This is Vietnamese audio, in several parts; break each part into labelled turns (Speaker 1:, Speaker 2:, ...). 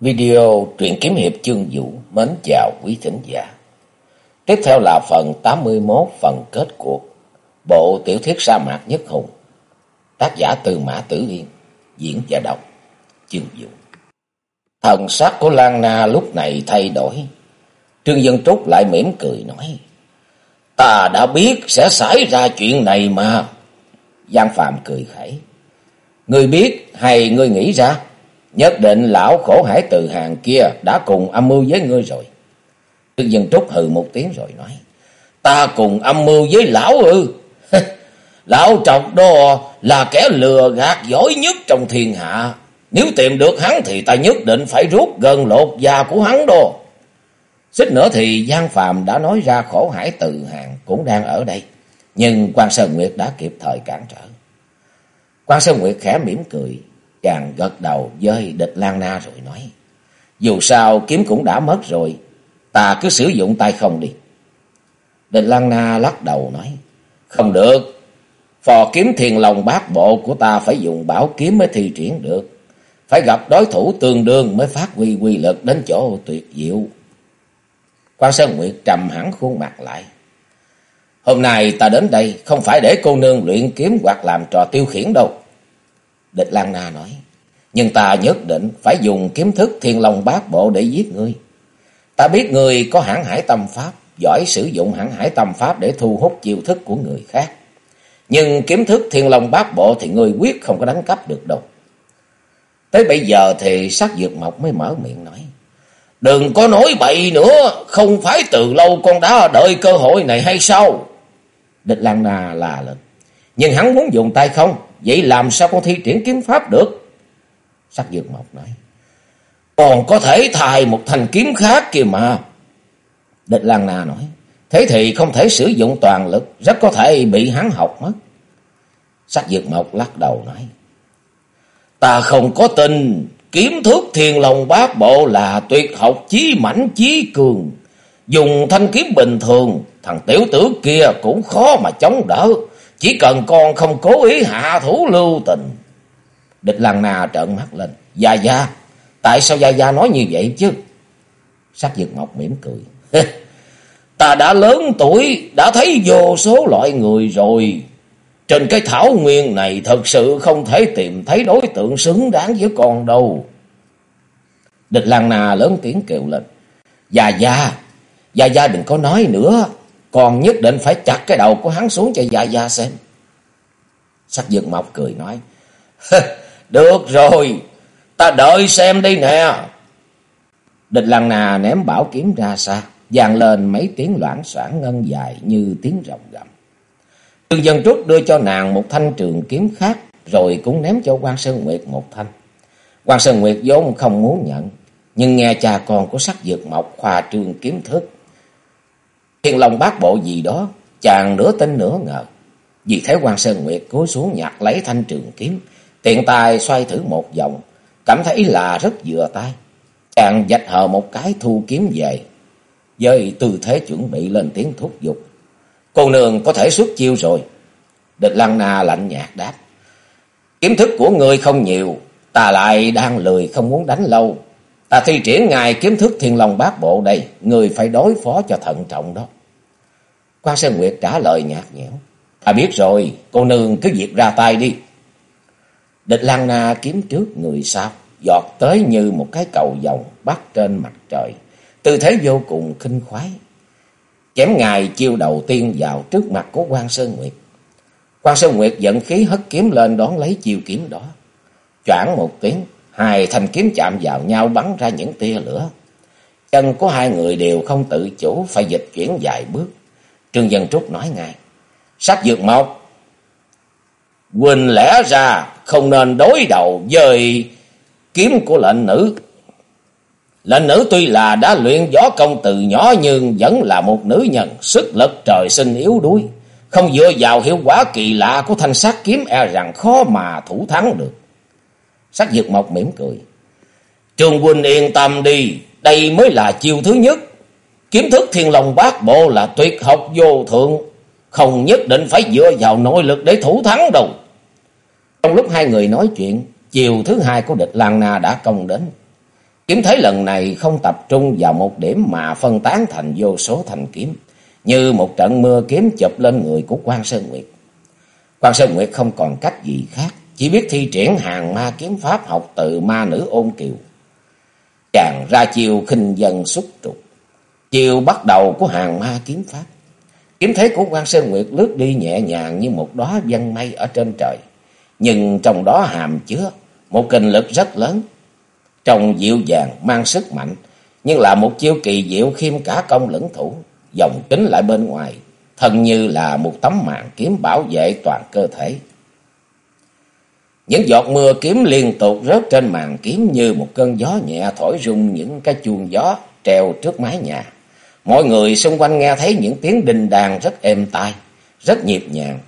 Speaker 1: Video truyện kiếm hiệp chương vũ mến chào quý thính giả. Tiếp theo là phần 81 phần kết cuộc. Bộ tiểu thuyết sa mạc nhất hùng. Tác giả Từ Mã Tử Yên. Diễn và đọc chương vũ. Thần sắc của Lan Na lúc này thay đổi. Trương Dân Trúc lại mỉm cười nói. Ta đã biết sẽ xảy ra chuyện này mà. Giang Phạm cười khẩy. Ngươi biết hay ngươi nghĩ ra? Nhất định lão khổ hải từ hàng kia đã cùng âm mưu với ngươi rồi. Trương Dân Trúc hừ một tiếng rồi nói. Ta cùng âm mưu với lão ư. lão trọc đó là kẻ lừa gạt giỏi nhất trong thiên hạ. Nếu tìm được hắn thì ta nhất định phải rút gần lột da của hắn đó. Xích nữa thì Giang Phàm đã nói ra khổ hải từ hàng cũng đang ở đây. Nhưng quan Sơn Nguyệt đã kịp thời cản trở. quan Sơn Nguyệt khẽ mỉm cười. Chàng gật đầu với địch Lan Na rồi nói. Dù sao kiếm cũng đã mất rồi. Ta cứ sử dụng tay không đi. Địch Lan Na lắc đầu nói. Không được. Phò kiếm thiền lòng bát bộ của ta phải dùng bảo kiếm mới thi triển được. Phải gặp đối thủ tương đương mới phát huy quy lực đến chỗ tuyệt diệu. Quan Sơn Nguyệt trầm hẳn khuôn mặt lại. Hôm nay ta đến đây không phải để cô nương luyện kiếm hoặc làm trò tiêu khiển đâu. Địch Lan Na nói. Nhưng ta nhất định phải dùng kiếm thức thiên long bát bộ để giết ngươi. Ta biết ngươi có hãng hải tâm pháp, giỏi sử dụng hãng hải tâm pháp để thu hút chiêu thức của người khác. Nhưng kiếm thức thiên long bát bộ thì ngươi quyết không có đánh cắp được đâu. Tới bây giờ thì sát dược mộc mới mở miệng nói. Đừng có nói bậy nữa, không phải từ lâu con đã đợi cơ hội này hay sao? Địch Lan Na là lên. Nhưng hắn muốn dùng tay không, vậy làm sao con thi triển kiếm pháp được? Sắc dược mộc nói. Còn có thể thay một thanh kiếm khác kìa mà. Địch Lan Na nói. Thế thì không thể sử dụng toàn lực, rất có thể bị hắn học mất. Sắc dược mộc lắc đầu nói. Ta không có tin, kiếm thước thiền lòng bát bộ là tuyệt học chí mãnh chí cường. Dùng thanh kiếm bình thường, thằng tiểu tử kia cũng khó mà chống đỡ. Chỉ cần con không cố ý hạ thủ lưu tình. Địch Lăng Na trợn mắt lên. Gia Gia, tại sao Gia Gia nói như vậy chứ? Sắc dược mộc mỉm cười. Ta đã lớn tuổi, đã thấy vô số loại người rồi. Trên cái thảo nguyên này thật sự không thể tìm thấy đối tượng xứng đáng với con đâu. Địch Lăng Na lớn tiếng kêu lên. Gia Gia, Gia Gia đừng có nói nữa. Còn nhất định phải chặt cái đầu của hắn xuống cho Gia Gia xem. Sắc dược mộc cười nói. Được rồi, ta đợi xem đi nè. Địch lăng nà ném bảo kiếm ra xa, vang lên mấy tiếng loãng soảng ngân dài như tiếng rồng gầm. Trương Dân Trúc đưa cho nàng một thanh trường kiếm khác, rồi cũng ném cho quan Sơn Nguyệt một thanh. quan Sơn Nguyệt vốn không muốn nhận, nhưng nghe cha con của sắc dược mộc khoa trường kiếm thức. Thiên Long bát bộ gì đó, chàng nửa tin nửa ngờ. Vì thế quan Sơn Nguyệt cúi xuống nhặt lấy thanh trường kiếm, tiện tay xoay thử một vòng, cảm thấy là rất vừa tay. Chàng dạch hờ một cái thu kiếm về, với tư thế chuẩn bị lên tiếng thúc giục. Cô nương có thể xuất chiêu rồi. Địch Lăng Na lạnh nhạt đáp. Kiếm thức của người không nhiều, ta lại đang lười không muốn đánh lâu. Ta thi triển ngài kiếm thức thiên long bát bộ đây, người phải đối phó cho thận trọng đó. Quan Sơn Nguyệt trả lời nhạt nhẽo. Ta biết rồi, cô nương cứ việc ra tay đi. Địch Lan Na kiếm trước người sau, giọt tới như một cái cầu vòng bắt trên mặt trời. Tư thế vô cùng khinh khoái. Chém ngài chiêu đầu tiên vào trước mặt của quan Sơn Nguyệt. quan Sơn Nguyệt giận khí hất kiếm lên đón lấy chiêu kiếm đó. Choảng một tiếng, hai thanh kiếm chạm vào nhau bắn ra những tia lửa. Chân của hai người đều không tự chủ, phải dịch chuyển vài bước. Trương Dân Trúc nói ngay. sát dược mộc. Quỳnh lẽ ra không nên đối đầu với kiếm của lệnh nữ. Lệnh nữ tuy là đã luyện gió công từ nhỏ nhưng vẫn là một nữ nhân, sức lực trời sinh yếu đuối. Không dựa vào hiệu quả kỳ lạ của thanh sát kiếm e rằng khó mà thủ thắng được. Sắc dược mộc mỉm cười. Trường huynh yên tâm đi, đây mới là chiêu thứ nhất. Kiếm thức thiên long bát bộ là tuyệt học vô thượng, không nhất định phải dựa vào nội lực để thủ thắng đâu. Trong lúc hai người nói chuyện, chiều thứ hai của địch Lan Na đã công đến. Kiếm thấy lần này không tập trung vào một điểm mà phân tán thành vô số thành kiếm, như một trận mưa kiếm chụp lên người của quan Sơn Nguyệt. quan Sơn Nguyệt không còn cách gì khác, chỉ biết thi triển hàng ma kiếm pháp học từ ma nữ ôn kiều. Chàng ra chiều khinh dân xuất trục, chiều bắt đầu của hàng ma kiếm pháp. Kiếm thế của quan Sơn Nguyệt lướt đi nhẹ nhàng như một đóa vân mây ở trên trời, nhưng trong đó hàm chứa một kinh lực rất lớn. Trông dịu dàng, mang sức mạnh, nhưng là một chiêu kỳ diệu khiêm cả công lẫn thủ, dòng kính lại bên ngoài, thân như là một tấm màn kiếm bảo vệ toàn cơ thể. Những giọt mưa kiếm liên tục rớt trên màn kiếm như một cơn gió nhẹ thổi rung những cái chuông gió treo trước mái nhà. Mọi người xung quanh nghe thấy những tiếng đình đàn rất êm tai, rất nhịp nhàng.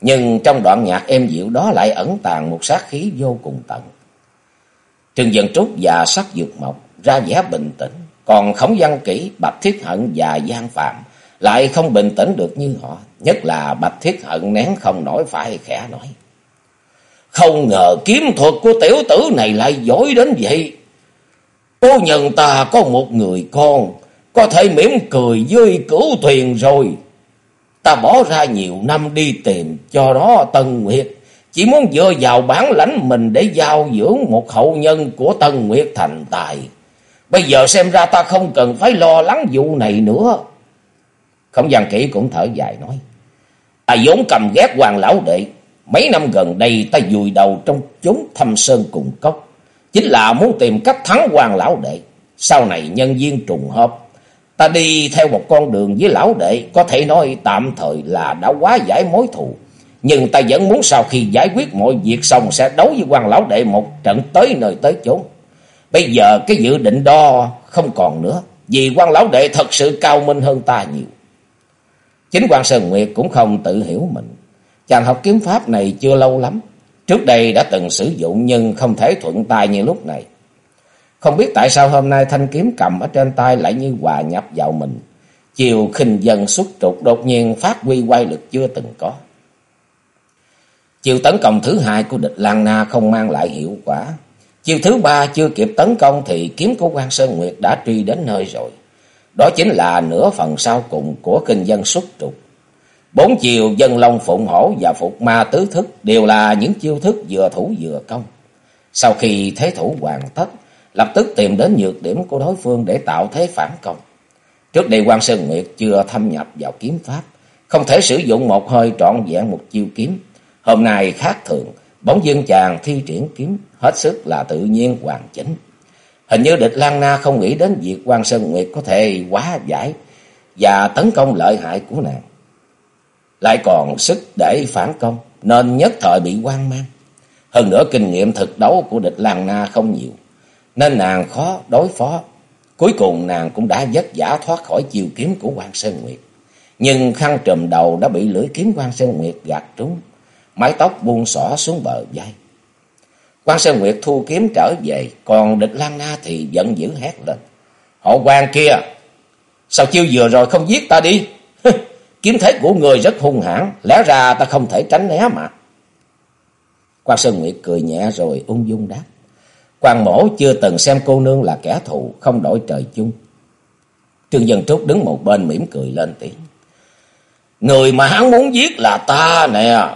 Speaker 1: Nhưng trong đoạn nhạc êm dịu đó lại ẩn tàng một sát khí vô cùng tận. Trừng Dân Trúc và Sắc Dược Mộc ra vẻ bình tĩnh, còn Khổng Văn Kỷ, Bạch Thiết Hận và Giang Phạm lại không bình tĩnh được như họ. Nhất là Bạch Thiết Hận nén không nổi phải khẽ nói. Không ngờ kiếm thuật của tiểu tử này lại giỏi đến vậy. Cô nhân ta có một người con, có thể mỉm cười với cửu thuyền rồi. Ta bỏ ra nhiều năm đi tìm cho đó Tân Nguyệt. Chỉ muốn dựa vào bản lãnh mình để giao dưỡng một hậu nhân của Tân Nguyệt thành tài. Bây giờ xem ra ta không cần phải lo lắng vụ này nữa. Không gian kỹ cũng thở dài nói. Ta vốn cầm ghét hoàng lão đệ. Mấy năm gần đây ta vùi đầu trong chốn thâm sơn cùng cốc. Chính là muốn tìm cách thắng hoàng lão đệ. Sau này nhân viên trùng hợp. Ta đi theo một con đường với lão đệ. Có thể nói tạm thời là đã quá giải mối thù. Nhưng ta vẫn muốn sau khi giải quyết mọi việc xong sẽ đấu với quan lão đệ một trận tới nơi tới chốn. Bây giờ cái dự định đo không còn nữa. Vì quan lão đệ thật sự cao minh hơn ta nhiều. Chính quan Sơn Nguyệt cũng không tự hiểu mình. Chàng học kiếm pháp này chưa lâu lắm. Trước đây đã từng sử dụng nhưng không thể thuận tay như lúc này. Không biết tại sao hôm nay thanh kiếm cầm ở trên tay lại như hòa nhập vào mình. Chiều khinh dần xuất trục đột nhiên phát huy quay lực chưa từng có. Chiều tấn công thứ hai của địch Lan Na không mang lại hiệu quả. Chiều thứ ba chưa kịp tấn công thì kiếm của quan Sơn Nguyệt đã truy đến nơi rồi. Đó chính là nửa phần sau cùng của kinh dân xuất trục. Bốn chiều dân long phụng hổ và phục ma tứ thức đều là những chiêu thức vừa thủ vừa công. Sau khi thế thủ hoàn tất, lập tức tìm đến nhược điểm của đối phương để tạo thế phản công. Trước đây quan Sơn Nguyệt chưa thâm nhập vào kiếm pháp, không thể sử dụng một hơi trọn vẹn một chiêu kiếm. Hôm nay khác thường, bóng dương chàng thi triển kiếm hết sức là tự nhiên hoàn chỉnh. Hình như địch Lan Na không nghĩ đến việc quan Sơn Nguyệt có thể quá giải và tấn công lợi hại của nàng. Lại còn sức để phản công nên nhất thời bị quan mang. Hơn nữa kinh nghiệm thực đấu của địch Lan Na không nhiều nên nàng khó đối phó. Cuối cùng nàng cũng đã vất vả thoát khỏi chiều kiếm của quan Sơn Nguyệt. Nhưng khăn trùm đầu đã bị lưỡi kiếm quan Sơn Nguyệt gạt trúng, mái tóc buông xõa xuống bờ vai. Quan Sơn Nguyệt thu kiếm trở về, còn địch Lan Na thì giận dữ hét lên. Họ quan kia, sao chiêu vừa rồi không giết ta đi? Kiếm thế của người rất hung hãn, lẽ ra ta không thể tránh né mà. Quan Sơn Nguyệt cười nhẹ rồi ung dung đáp. Quan mổ chưa từng xem cô nương là kẻ thù, không đổi trời chung. Trương Dân Trúc đứng một bên mỉm cười lên tiếng. Người mà hắn muốn giết là ta nè.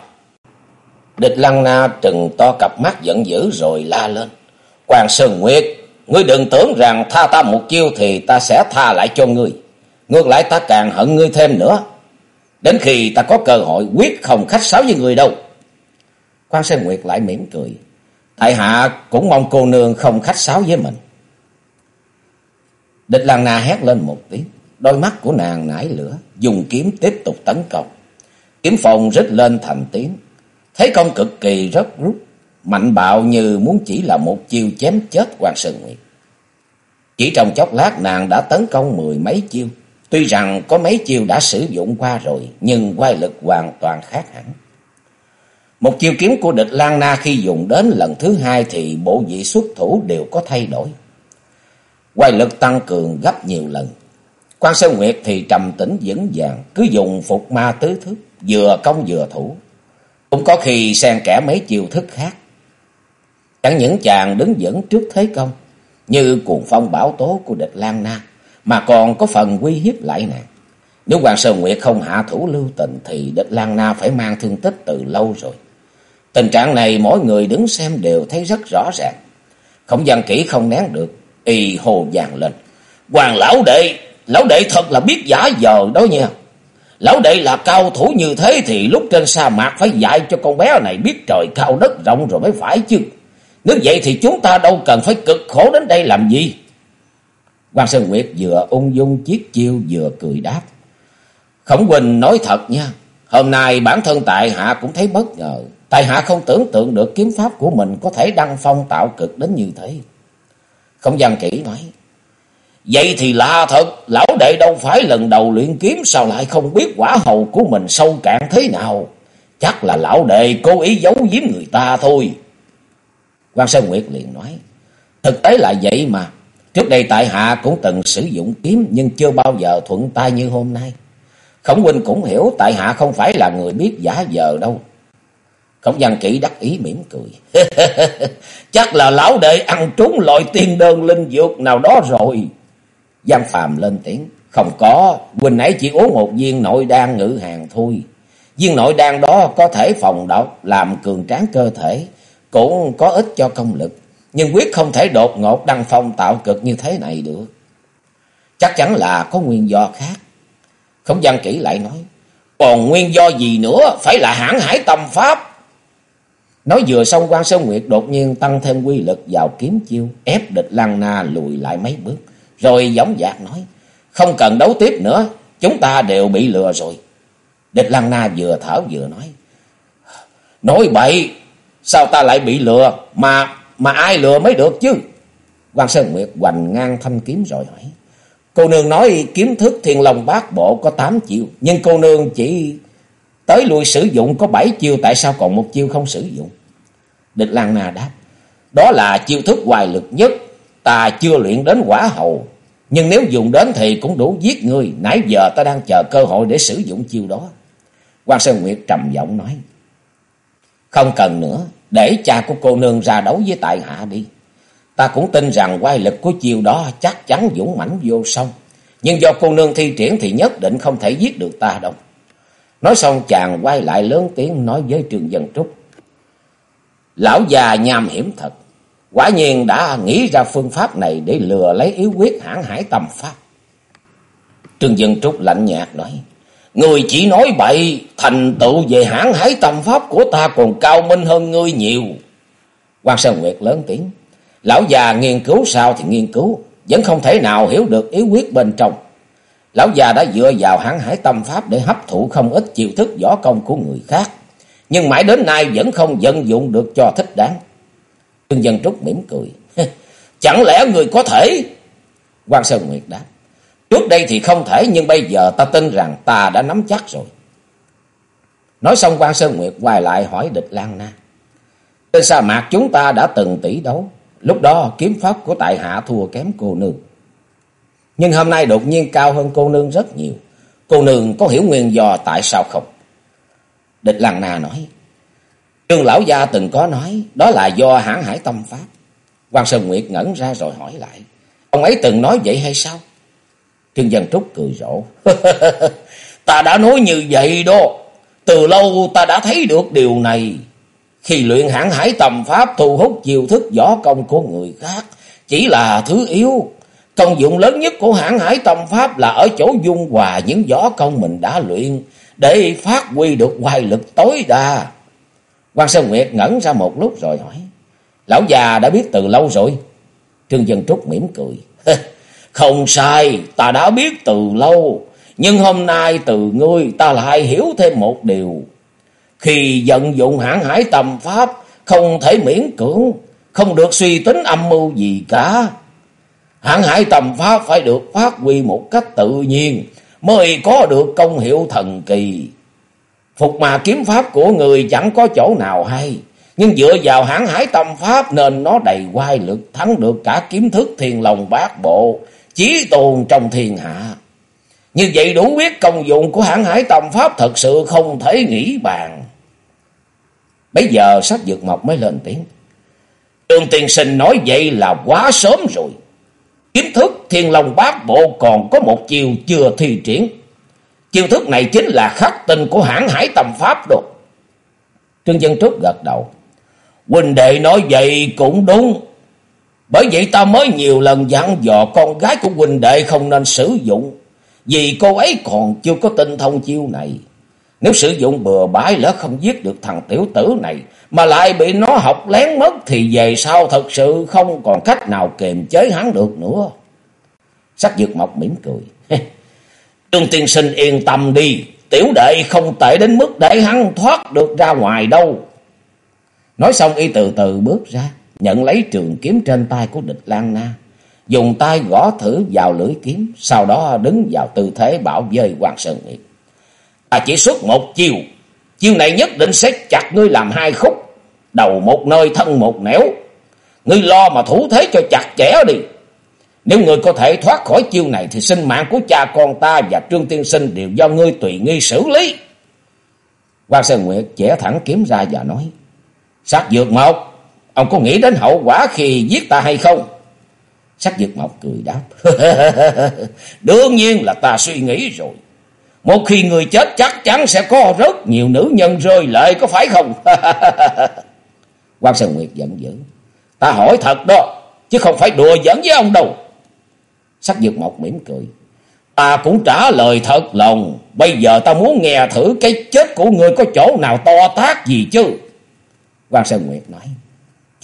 Speaker 1: Địch Lăng Na trừng to cặp mắt giận dữ rồi la lên. Quan Sơn Nguyệt, ngươi đừng tưởng rằng tha ta một chiêu thì ta sẽ tha lại cho ngươi. Ngược lại ta càng hận ngươi thêm nữa. Đến khi ta có cơ hội quyết không khách sáo với người đâu. Quan Sơn Nguyệt lại mỉm cười. Tại hạ cũng mong cô nương không khách sáo với mình. Địch làng nà hét lên một tiếng. Đôi mắt của nàng nảy lửa. Dùng kiếm tiếp tục tấn công. Kiếm phòng rít lên thành tiếng. Thế công cực kỳ rất rút. Mạnh bạo như muốn chỉ là một chiêu chém chết quan Sơn Nguyệt. Chỉ trong chốc lát, nàng đã tấn công mười mấy chiêu. Tuy rằng có mấy chiêu đã sử dụng qua rồi, nhưng quay lực hoàn toàn khác hẳn. Một chiêu kiếm của địch Lan Na khi dùng đến lần thứ hai thì bộ vị xuất thủ đều có thay đổi. Quay lực tăng cường gấp nhiều lần. Quan Sơn Nguyệt thì trầm tĩnh vững vàng, cứ dùng phục ma tứ thức, vừa công vừa thủ. Cũng có khi xen kẽ mấy chiêu thức khác. Chẳng những chàng đứng dẫn trước thế công, như cuồng phong bão tố của địch Lan Na, mà còn có phần uy hiếp lại nàng. Nếu Hoàng Sơn Nguyệt không hạ thủ lưu tình thì địch Lan Na phải mang thương tích từ lâu rồi. Tình trạng này mỗi người đứng xem đều thấy rất rõ ràng. Không Văn kỹ không nén được, y hồ vàng lên. Hoàng lão đệ, lão đệ thật là biết giả giờ đó nha. Lão đệ là cao thủ như thế thì lúc trên sa mạc phải dạy cho con bé này biết trời cao đất rộng rồi mới phải chứ. Nếu vậy thì chúng ta đâu cần phải cực khổ đến đây làm gì. Quan Sơn Nguyệt vừa ung dung chiếc chiêu vừa cười đáp. Khổng Quỳnh nói thật nha. Hôm nay bản thân tại hạ cũng thấy bất ngờ. Tại hạ không tưởng tượng được kiếm pháp của mình có thể đăng phong tạo cực đến như thế. Không gian kỹ nói. Vậy thì lạ thật, lão đệ đâu phải lần đầu luyện kiếm sao lại không biết quả hầu của mình sâu cạn thế nào. Chắc là lão đệ cố ý giấu giếm người ta thôi. Quan Sơn Nguyệt liền nói. Thực tế là vậy mà. Trước đây tại hạ cũng từng sử dụng kiếm nhưng chưa bao giờ thuận tay như hôm nay. Khổng huynh cũng hiểu tại hạ không phải là người biết giả giờ đâu. Khổng văn kỹ đắc ý mỉm cười. Chắc là lão đệ ăn trúng loại tiên đơn linh dược nào đó rồi. Giang Phàm lên tiếng. Không có, huynh ấy chỉ uống một viên nội đan ngự hàng thôi. Viên nội đan đó có thể phòng độc, làm cường tráng cơ thể, cũng có ích cho công lực. Nhưng quyết không thể đột ngột đăng phong tạo cực như thế này được. Chắc chắn là có nguyên do khác. Không gian kỹ lại nói. Còn nguyên do gì nữa, phải là hãng hải tâm pháp. Nói vừa xong quan Sơn Nguyệt đột nhiên tăng thêm quy lực vào kiếm chiêu, ép địch Lăng Na lùi lại mấy bước. Rồi giống dạc nói, không cần đấu tiếp nữa, chúng ta đều bị lừa rồi. Địch Lăng Na vừa thở vừa nói, nói bậy, sao ta lại bị lừa, mà mà ai lừa mới được chứ? quan Sơn Nguyệt hoành ngang thanh kiếm rồi hỏi, cô nương nói kiếm thức thiên long bát bộ có 8 chiêu, nhưng cô nương chỉ tới lui sử dụng có 7 chiêu, tại sao còn một chiêu không sử dụng? Địch Lan Na đáp, đó là chiêu thức hoài lực nhất, ta chưa luyện đến quả hầu. Nhưng nếu dùng đến thì cũng đủ giết người. Nãy giờ ta đang chờ cơ hội để sử dụng chiêu đó. quan Sơn Nguyệt trầm giọng nói. Không cần nữa. Để cha của cô nương ra đấu với tại hạ đi. Ta cũng tin rằng quay lực của chiêu đó chắc chắn dũng mãnh vô song. Nhưng do cô nương thi triển thì nhất định không thể giết được ta đâu. Nói xong, chàng quay lại lớn tiếng nói với Trường Dân Trúc. Lão già nham hiểm thật. Quả nhiên đã nghĩ ra phương pháp này để lừa lấy yếu quyết hãng hải tầm pháp. Trương Dân Trúc lạnh nhạt nói. Người chỉ nói bậy, thành tựu về hãng hải tâm pháp của ta còn cao minh hơn ngươi nhiều. quan Sơn Nguyệt lớn tiếng. Lão già nghiên cứu sao thì nghiên cứu, vẫn không thể nào hiểu được yếu quyết bên trong. Lão già đã dựa vào hãng hải tâm pháp để hấp thụ không ít chiêu thức võ công của người khác. Nhưng mãi đến nay vẫn không vận dụng được cho thích đáng. Trương Dân Trúc mỉm cười. Chẳng lẽ người có thể? Quan Sơn Nguyệt đáp. Trước đây thì không thể nhưng bây giờ ta tin rằng ta đã nắm chắc rồi. Nói xong Quan Sơn Nguyệt quay lại hỏi địch Lan Na. Trên sa mạc chúng ta đã từng tỷ đấu. Lúc đó kiếm pháp của tại hạ thua kém cô nương. Nhưng hôm nay đột nhiên cao hơn cô nương rất nhiều. Cô nương có hiểu nguyên do tại sao không? Địch Lan Na nói. Trương lão gia từng có nói, đó là do hãng hải tâm pháp. quan Sơn Nguyệt ngẩn ra rồi hỏi lại, ông ấy từng nói vậy hay sao? Trương Dân Trúc cười rộ, ta đã nói như vậy đó, từ lâu ta đã thấy được điều này. Khi luyện hãng hải tầm pháp thu hút chiêu thức võ công của người khác, chỉ là thứ yếu. Công dụng lớn nhất của hãng hải tầm pháp là ở chỗ dung hòa những võ công mình đã luyện, để phát huy được hoài lực tối đa. Quan Sơn Nguyệt ngẩn ra một lúc rồi hỏi. Lão già đã biết từ lâu rồi. Trương Dân Trúc mỉm cười. Không sai, ta đã biết từ lâu. Nhưng hôm nay từ ngươi ta lại hiểu thêm một điều. Khi vận dụng hãng hải tầm pháp, không thể miễn cưỡng, không được suy tính âm mưu gì cả. Hãng hải tầm pháp phải được phát huy một cách tự nhiên, mới có được công hiệu thần kỳ. Phục mà kiếm pháp của người chẳng có chỗ nào hay. Nhưng dựa vào hãng hải tâm pháp nên nó đầy quai lực thắng được cả kiếm thức thiền lòng bát bộ, chí tồn trong thiên hạ. Như vậy đủ biết công dụng của hãng hải tầm pháp thật sự không thể nghĩ bàn. Bây giờ sách dược mộc mới lên tiếng. Trương tiền Sinh nói vậy là quá sớm rồi. Kiếm thức thiên long bát bộ còn có một chiều chưa thi triển. Chiêu thức này chính là khắc tinh của hãng hải tầm pháp đồ. Trương Dân Trúc gật đầu. Huynh đệ nói vậy cũng đúng. Bởi vậy ta mới nhiều lần dặn dò con gái của huynh đệ không nên sử dụng. Vì cô ấy còn chưa có tinh thông chiêu này. Nếu sử dụng bừa bãi lỡ không giết được thằng tiểu tử này. Mà lại bị nó học lén mất thì về sau thật sự không còn cách nào kiềm chế hắn được nữa. Sắc dược mộc mỉm cười. Trương tiên sinh yên tâm đi. Tiểu đệ không tệ đến mức để hắn thoát được ra ngoài đâu. Nói xong y từ từ bước ra, nhận lấy trường kiếm trên tay của địch Lan Na, dùng tay gõ thử vào lưỡi kiếm, sau đó đứng vào tư thế bảo vệ Hoàng Sơn Nguyệt. Ta chỉ xuất một chiều, chiều này nhất định sẽ chặt ngươi làm hai khúc, đầu một nơi thân một nẻo. Ngươi lo mà thủ thế cho chặt chẽ đi. Nếu ngươi có thể thoát khỏi chiêu này thì sinh mạng của cha con ta và Trương Tiên Sinh đều do ngươi tùy nghi xử lý. Hoàng Sơn Nguyệt chẻ thẳng kiếm ra và nói. Sát dược một ông có nghĩ đến hậu quả khi giết ta hay không? sắc dược mộc cười đáp. Đương nhiên là ta suy nghĩ rồi. Một khi người chết chắc chắn sẽ có rất nhiều nữ nhân rơi lệ có phải không? Quan Sơn Nguyệt giận dữ. Ta hỏi thật đó, chứ không phải đùa giỡn với ông đâu. Sắc dược mộc mỉm cười. Ta cũng trả lời thật lòng. Bây giờ ta muốn nghe thử cái chết của người có chỗ nào to tác gì chứ. Quan Sơn Nguyệt nói.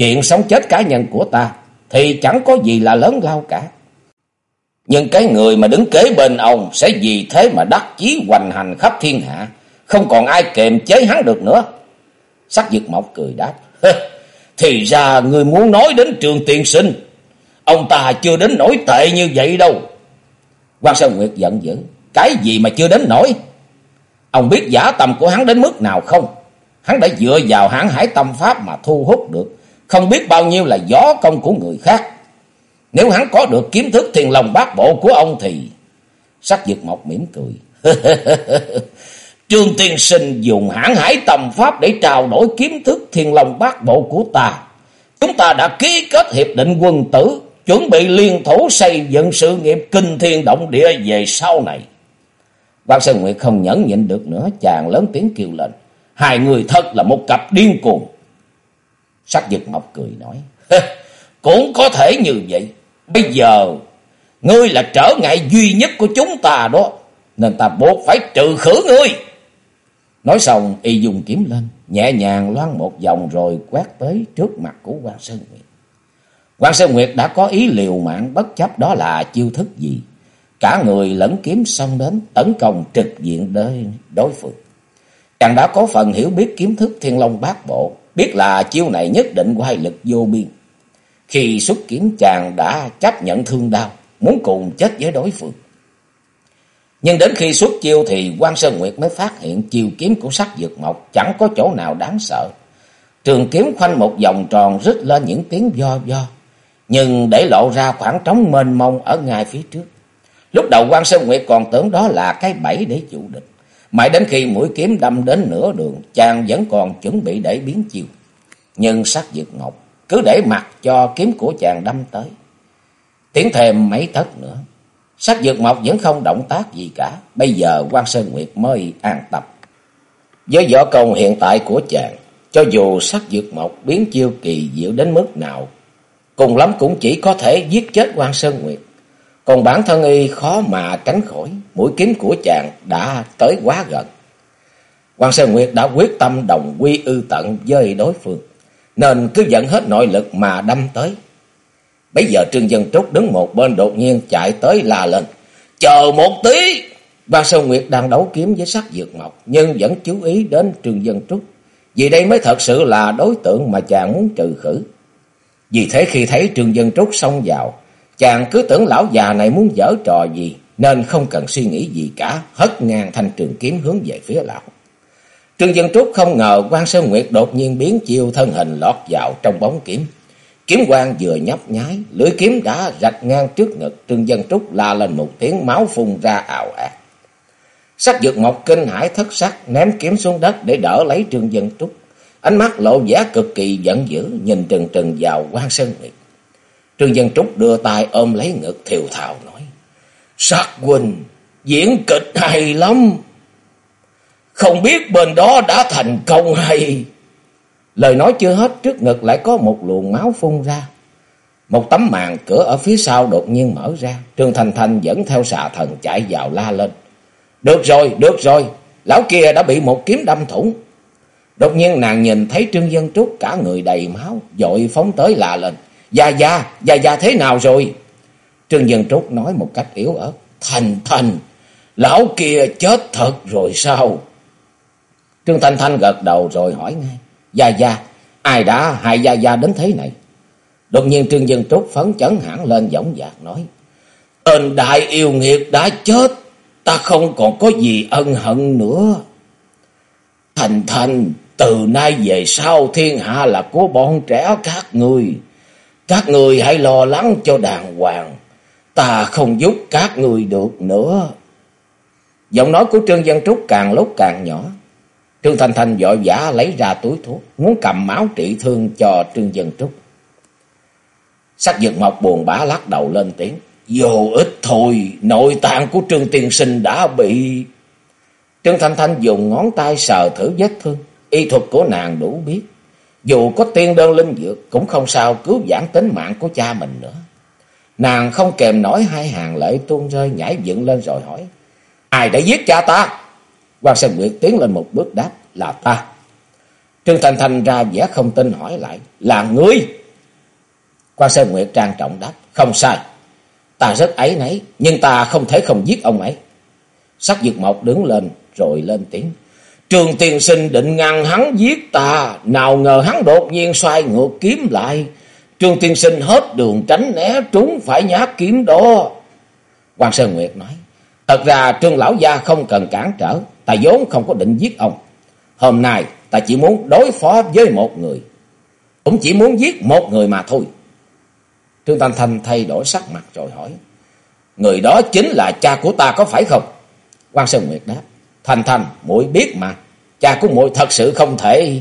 Speaker 1: Chuyện sống chết cá nhân của ta thì chẳng có gì là lớn lao cả. Nhưng cái người mà đứng kế bên ông sẽ vì thế mà đắc chí hoành hành khắp thiên hạ. Không còn ai kềm chế hắn được nữa. Sắc dược mộc cười đáp. Thì ra người muốn nói đến trường tiền sinh. Ông ta chưa đến nổi tệ như vậy đâu. Quan Sơn Nguyệt giận dữ. Cái gì mà chưa đến nổi? Ông biết giả tầm của hắn đến mức nào không? Hắn đã dựa vào hãng hải tâm pháp mà thu hút được. Không biết bao nhiêu là gió công của người khác. Nếu hắn có được kiếm thức thiền lòng bát bộ của ông thì... Sắc dược mộc mỉm cười. Trương Tiên Sinh dùng hãng hải tầm pháp để trao đổi kiếm thức thiền lòng bát bộ của ta. Chúng ta đã ký kết hiệp định quân tử chuẩn bị liên thủ xây dựng sự nghiệp kinh thiên động địa về sau này. Quan Sơn Nguyệt không nhẫn nhịn được nữa, chàng lớn tiếng kêu lên. Hai người thật là một cặp điên cuồng. Sắc giật mộc cười nói. Cũng có thể như vậy. Bây giờ, ngươi là trở ngại duy nhất của chúng ta đó. Nên ta buộc phải trừ khử ngươi. Nói xong, y dùng kiếm lên, nhẹ nhàng loan một vòng rồi quét tới trước mặt của quan Sơn Nguyệt. Quan Sơn Nguyệt đã có ý liều mạng bất chấp đó là chiêu thức gì. Cả người lẫn kiếm xông đến tấn công trực diện đối, đối phương. Chàng đã có phần hiểu biết kiếm thức thiên long bát bộ, biết là chiêu này nhất định quay lực vô biên. Khi xuất kiếm chàng đã chấp nhận thương đau, muốn cùng chết với đối phương. Nhưng đến khi xuất chiêu thì quan Sơn Nguyệt mới phát hiện chiêu kiếm của sắc dược mộc chẳng có chỗ nào đáng sợ. Trường kiếm khoanh một vòng tròn rít lên những tiếng do do nhưng để lộ ra khoảng trống mênh mông ở ngay phía trước. Lúc đầu quan Sơn Nguyệt còn tưởng đó là cái bẫy để chủ địch. Mãi đến khi mũi kiếm đâm đến nửa đường, chàng vẫn còn chuẩn bị để biến chiều. Nhưng sắc dược ngọc cứ để mặt cho kiếm của chàng đâm tới. Tiến thêm mấy thất nữa. Sắc dược mộc vẫn không động tác gì cả. Bây giờ quan Sơn Nguyệt mới an tâm. Với võ công hiện tại của chàng, cho dù sắc dược mộc biến chiêu kỳ diệu đến mức nào cùng lắm cũng chỉ có thể giết chết quan Sơn Nguyệt. Còn bản thân y khó mà tránh khỏi, mũi kiếm của chàng đã tới quá gần. Quan Sơn Nguyệt đã quyết tâm đồng quy ư tận với đối phương, nên cứ dẫn hết nội lực mà đâm tới. Bây giờ Trương Dân Trúc đứng một bên đột nhiên chạy tới la lên. Chờ một tí! Quan Sơn Nguyệt đang đấu kiếm với sắc dược mộc, nhưng vẫn chú ý đến Trương Dân Trúc. Vì đây mới thật sự là đối tượng mà chàng muốn trừ khử. Vì thế khi thấy Trương Dân Trúc xông vào, chàng cứ tưởng lão già này muốn dở trò gì, nên không cần suy nghĩ gì cả, hất ngang thanh trường kiếm hướng về phía lão. Trương Dân Trúc không ngờ quan Sơn Nguyệt đột nhiên biến chiêu thân hình lọt vào trong bóng kiếm. Kiếm quang vừa nhấp nháy, lưỡi kiếm đã rạch ngang trước ngực, Trương Dân Trúc la lên một tiếng máu phun ra ào ạt. Sắc dược mộc kinh hải thất sắc, ném kiếm xuống đất để đỡ lấy Trương Dân Trúc. ánh mắt lộ vẻ cực kỳ giận dữ, nhìn trừng trừng vào quan Sơn Nguyệt. Trương Dân Trúc đưa tay ôm lấy ngực thiều thào nói. Sát huynh, diễn kịch hay lắm. Không biết bên đó đã thành công hay... Lời nói chưa hết, trước ngực lại có một luồng máu phun ra. Một tấm màn cửa ở phía sau đột nhiên mở ra. Trương Thành Thành dẫn theo xà thần chạy vào la lên. Được rồi, được rồi, lão kia đã bị một kiếm đâm thủng. Đột nhiên nàng nhìn thấy Trương Dân Trúc cả người đầy máu, dội phóng tới la lên. Gia Gia, Gia Gia thế nào rồi? Trương Dân Trúc nói một cách yếu ớt. Thành Thành, lão kia chết thật rồi sao? Trương thanh thanh gật đầu rồi hỏi ngay. Gia Gia, ai đã hại Gia Gia đến thế này? Đột nhiên Trương Dân Trúc phấn chấn hẳn lên giọng dạc nói. Tên đại yêu nghiệt đã chết, ta không còn có gì ân hận nữa. Thành Thành, từ nay về sau thiên hạ là của bọn trẻ các người. Các người hãy lo lắng cho đàng hoàng. Ta không giúp các người được nữa. Giọng nói của Trương Văn Trúc càng lúc càng nhỏ. Trương Thanh Thanh vội vã lấy ra túi thuốc, muốn cầm máu trị thương cho Trương văn Trúc. Sắc dược mộc buồn bã lắc đầu lên tiếng. Vô ích thôi, nội tạng của Trương Tiên Sinh đã bị... Trương Thanh Thanh dùng ngón tay sờ thử vết thương. Y thuật của nàng đủ biết. Dù có tiên đơn linh dược, cũng không sao cứu vãn tính mạng của cha mình nữa. Nàng không kèm nổi hai hàng lệ tuôn rơi nhảy dựng lên rồi hỏi. Ai đã giết cha ta? Quan Sơn Nguyệt tiến lên một bước đáp, là ta. Trương Thành Thành ra vẻ không tin hỏi lại, là ngươi. Quan Sơn Nguyệt trang trọng đáp, không sai. Ta rất ấy nấy, nhưng ta không thể không giết ông ấy. Sắc dược mộc đứng lên rồi lên tiếng. Trường tiền sinh định ngăn hắn giết ta, nào ngờ hắn đột nhiên xoay ngược kiếm lại. Trường tiên sinh hết đường tránh né trúng phải nhát kiếm đó. Hoàng Sơn Nguyệt nói, thật ra trương lão gia không cần cản trở, ta vốn không có định giết ông. Hôm nay ta chỉ muốn đối phó với một người, cũng chỉ muốn giết một người mà thôi. Trương Thanh Thanh thay đổi sắc mặt rồi hỏi, người đó chính là cha của ta có phải không? Quan Sơn Nguyệt đáp, Thành Thành, muội biết mà, cha của muội thật sự không thể.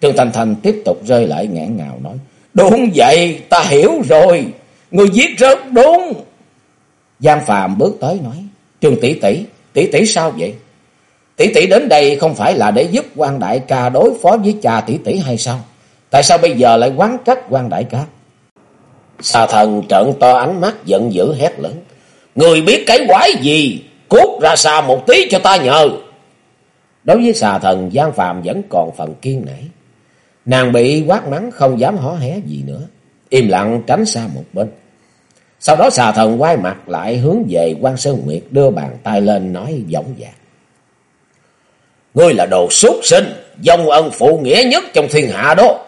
Speaker 1: Trương Thành Thành tiếp tục rơi lại ngạn ngào nói, đúng vậy, ta hiểu rồi, người giết rất đúng. Giang phạm bước tới nói, Trương tỷ tỷ, tỷ tỷ sao vậy? Tỷ tỷ đến đây không phải là để giúp quan đại ca đối phó với cha tỷ tỷ hay sao? Tại sao bây giờ lại quán trách quan đại ca? Xà thần trợn to ánh mắt giận dữ hét lớn. Người biết cái quái gì? Cút ra xa một tí cho ta nhờ. Đối với xà thần, Giang Phạm vẫn còn phần kiên nảy. Nàng bị quát mắng không dám hó hé gì nữa. Im lặng tránh xa một bên. Sau đó xà thần quay mặt lại hướng về quan Sơn Nguyệt đưa bàn tay lên nói giọng dạc. Ngươi là đồ xuất sinh, dòng ân phụ nghĩa nhất trong thiên hạ đó.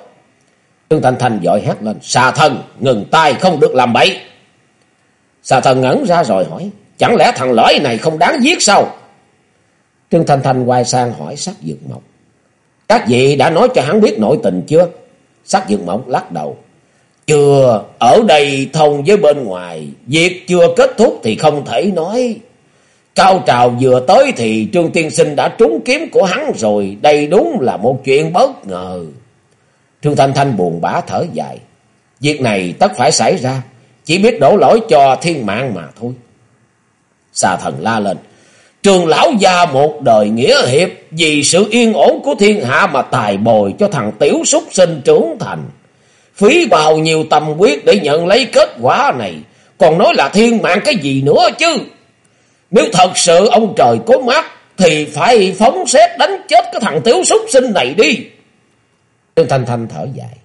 Speaker 1: Trương Thanh Thanh dội hát lên, xà thần, ngừng tay không được làm bậy. Xà thần ngẩn ra rồi hỏi, Chẳng lẽ thằng lõi này không đáng giết sao? Trương Thanh Thanh quay sang hỏi sắc dược mộng Các vị đã nói cho hắn biết nội tình chưa? Sắc dược mộng lắc đầu. Chưa, ở đây thông với bên ngoài. Việc chưa kết thúc thì không thể nói. Cao trào vừa tới thì Trương Tiên Sinh đã trúng kiếm của hắn rồi. Đây đúng là một chuyện bất ngờ. Trương Thanh Thanh buồn bã thở dài. Việc này tất phải xảy ra. Chỉ biết đổ lỗi cho thiên mạng mà thôi. Xà thần la lên. Trường lão gia một đời nghĩa hiệp, vì sự yên ổn của thiên hạ mà tài bồi cho thằng tiểu súc sinh trưởng thành. Phí bao nhiêu tâm quyết để nhận lấy kết quả này. Còn nói là thiên mạng cái gì nữa chứ. Nếu thật sự ông trời có mắt, thì phải phóng xét đánh chết cái thằng tiểu súc sinh này đi. Trương Thanh Thanh thở dài.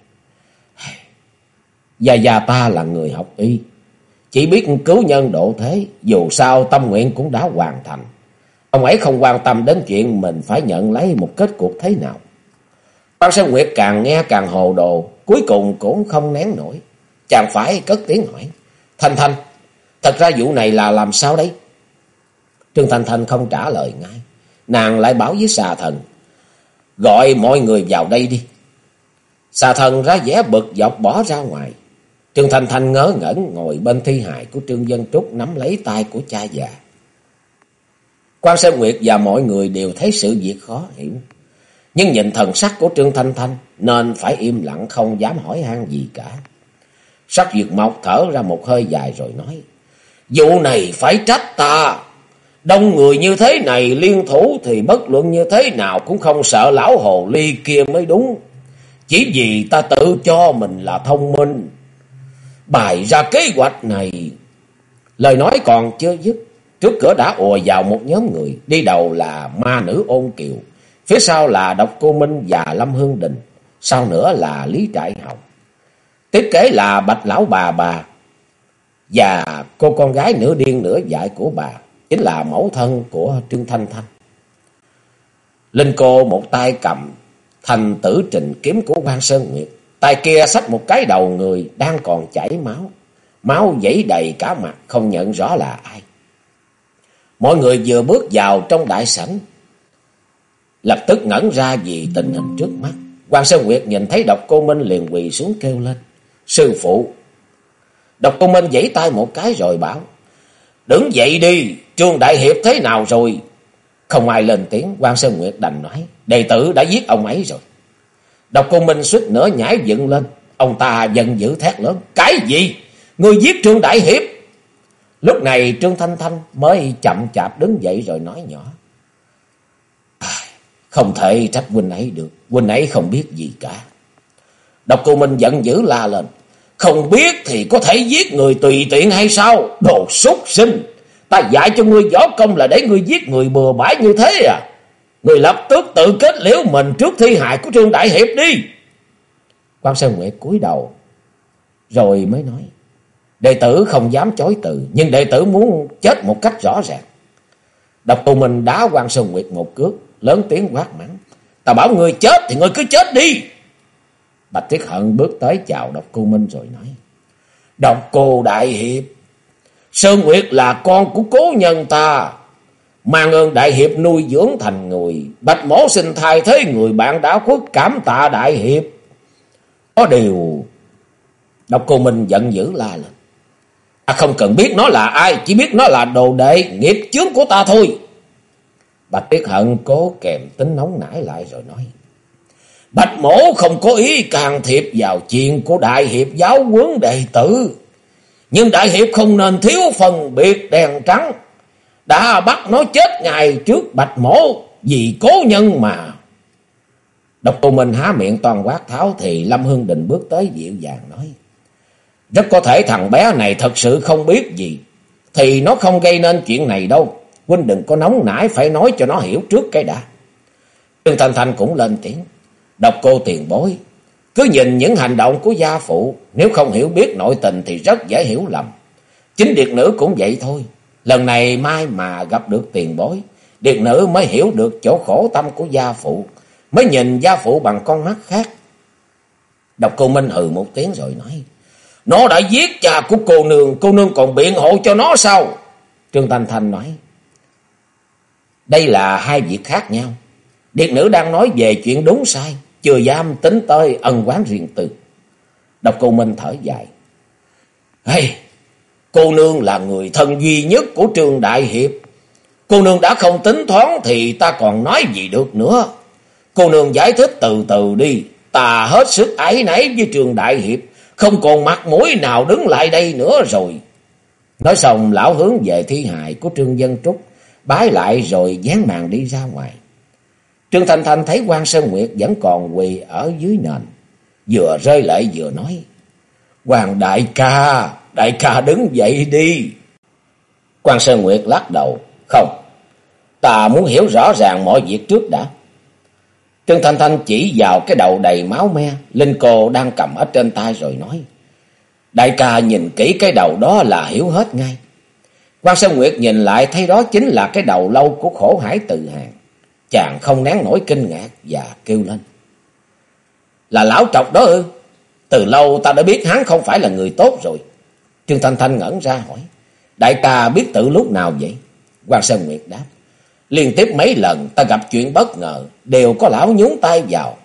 Speaker 1: Gia Gia ta là người học y. Chỉ biết cứu nhân độ thế, dù sao tâm nguyện cũng đã hoàn thành. Ông ấy không quan tâm đến chuyện mình phải nhận lấy một kết cục thế nào. Quan Sơn Nguyệt càng nghe càng hồ đồ, cuối cùng cũng không nén nổi. Chàng phải cất tiếng hỏi. Thanh Thanh, thật ra vụ này là làm sao đấy? Trương Thanh Thanh không trả lời ngay. Nàng lại bảo với xà thần. Gọi mọi người vào đây đi. Xà thần ra vẻ bực dọc bỏ ra ngoài. Trương Thanh Thanh ngớ ngẩn ngồi bên thi hài của Trương Dân Trúc nắm lấy tay của cha già. Quan Sơn Nguyệt và mọi người đều thấy sự việc khó hiểu. Nhưng nhìn thần sắc của Trương Thanh Thanh, nên phải im lặng không dám hỏi han gì cả. Sắc Duyệt Mộc thở ra một hơi dài rồi nói. Vụ này phải trách ta. Đông người như thế này, liên thủ thì bất luận như thế nào cũng không sợ lão hồ ly kia mới đúng. Chỉ vì ta tự cho mình là thông minh bày ra kế hoạch này. Lời nói còn chưa dứt. Trước cửa đã ùa vào một nhóm người. Đi đầu là ma nữ ôn kiều. Phía sau là Độc Cô Minh và Lâm Hương Đình. Sau nữa là Lý Trại Hồng. Tiếp kế là Bạch Lão Bà Bà. Và cô con gái nửa điên nửa dại của bà. Chính là mẫu thân của Trương Thanh Thanh. Linh cô một tay cầm thành tử trình kiếm của quan Sơn Nguyệt. Tay kia xách một cái đầu người đang còn chảy máu. Máu dãy đầy cả mặt, không nhận rõ là ai. Mọi người vừa bước vào trong đại sảnh. Lập tức ngẩn ra vì tình hình trước mắt. quan Sơn Nguyệt nhìn thấy độc cô Minh liền quỳ xuống kêu lên. Sư phụ. Độc cô Minh giãy tay một cái rồi bảo. Đứng dậy đi. Trương Đại Hiệp thế nào rồi? Không ai lên tiếng. quan Sơn Nguyệt đành nói. Đệ tử đã giết ông ấy rồi. Độc cô Minh suýt nữa nhảy dựng lên. Ông ta giận dữ thét lớn. Cái gì? Người giết Trương Đại Hiệp? Lúc này Trương Thanh Thanh mới chậm chạp đứng dậy rồi nói nhỏ. À, không thể trách huynh ấy được. Huynh ấy không biết gì cả. Độc cô Minh giận dữ la lên. Không biết thì có thể giết người tùy tiện hay sao? Đồ súc sinh. Ta dạy cho ngươi võ công là để ngươi giết người bừa bãi như thế à? Người lập tức tự kết liễu mình trước thi hại của Trương Đại Hiệp đi. Quan Sơn Nguyệt cúi đầu. Rồi mới nói. Đệ tử không dám chối từ. Nhưng đệ tử muốn chết một cách rõ ràng. Độc cô Minh đá Quan Sơn Nguyệt một cước. Lớn tiếng quát mắng. Ta bảo người chết thì người cứ chết đi. Bạch tiết Hận bước tới chào độc cô Minh rồi nói. Độc cô Đại Hiệp. Sơn Nguyệt là con của cố nhân ta. Mang ơn Đại Hiệp nuôi dưỡng thành người. Bạch mổ sinh thay thế người bạn đã khuất cảm tạ Đại Hiệp. Có điều... Độc cô Minh giận dữ la lên. Ta không cần biết nó là ai. Chỉ biết nó là đồ đệ, nghiệp chướng của ta thôi. Bạch Tiết Hận cố kèm tính nóng nảy lại rồi nói. Bạch mổ không có ý can thiệp vào chuyện của Đại Hiệp giáo huấn đệ tử. Nhưng Đại Hiệp không nên thiếu phần biệt đèn trắng. Đã bắt nó chết ngày trước bạch mổ, vì cố nhân mà. Độc cô Minh há miệng toàn quát tháo thì Lâm Hương Đình bước tới dịu dàng nói. Rất có thể thằng bé này thật sự không biết gì. Thì nó không gây nên chuyện này đâu. Huynh đừng có nóng nảy, phải nói cho nó hiểu trước cái đã. Trương Thanh Thanh cũng lên tiếng. Độc cô tiền bối. Cứ nhìn những hành động của gia phụ. Nếu không hiểu biết nội tình thì rất dễ hiểu lầm. Chính điệt nữ cũng vậy thôi. Lần này mai mà gặp được tiền bối. Điệt nữ mới hiểu được chỗ khổ tâm của gia phụ. Mới nhìn gia phụ bằng con mắt khác. Độc cô Minh hừ một tiếng rồi nói. Nó đã giết cha của cô nương. Cô nương còn biện hộ cho nó sao? Trương Thanh Thanh nói. Đây là hai việc khác nhau. Điệt nữ đang nói về chuyện đúng sai, chưa dám tính tới ân quán riêng tư. Độc cô Minh thở dài. Hey, cô nương là người thân duy nhất của trường đại hiệp. Cô nương đã không tính thoáng thì ta còn nói gì được nữa. Cô nương giải thích từ từ đi. Ta hết sức ái nấy với trường đại hiệp. Không còn mặt mũi nào đứng lại đây nữa rồi. Nói xong lão hướng về thi hại của Trương Dân Trúc. Bái lại rồi dán màn đi ra ngoài. Trương Thanh Thanh thấy quan Sơn Nguyệt vẫn còn quỳ ở dưới nền. Vừa rơi lại vừa nói. Hoàng đại ca, đại ca đứng dậy đi. quan Sơn Nguyệt lắc đầu. Không, ta muốn hiểu rõ ràng mọi việc trước đã. Trương Thanh Thanh chỉ vào cái đầu đầy máu me, Linh cô đang cầm ở trên tay rồi nói. Đại ca nhìn kỹ cái đầu đó là hiểu hết ngay. quan Sơn Nguyệt nhìn lại thấy đó chính là cái đầu lâu của khổ hải tự hàng. Chàng không nén nổi kinh ngạc và kêu lên. Là lão trọc đó ư? Từ lâu ta đã biết hắn không phải là người tốt rồi. Trương Thanh Thanh ngẩn ra hỏi. Đại ca biết tự lúc nào vậy? Hoàng Sơn Nguyệt đáp. Liên tiếp mấy lần ta gặp chuyện bất ngờ. Đều có lão nhúng tay vào.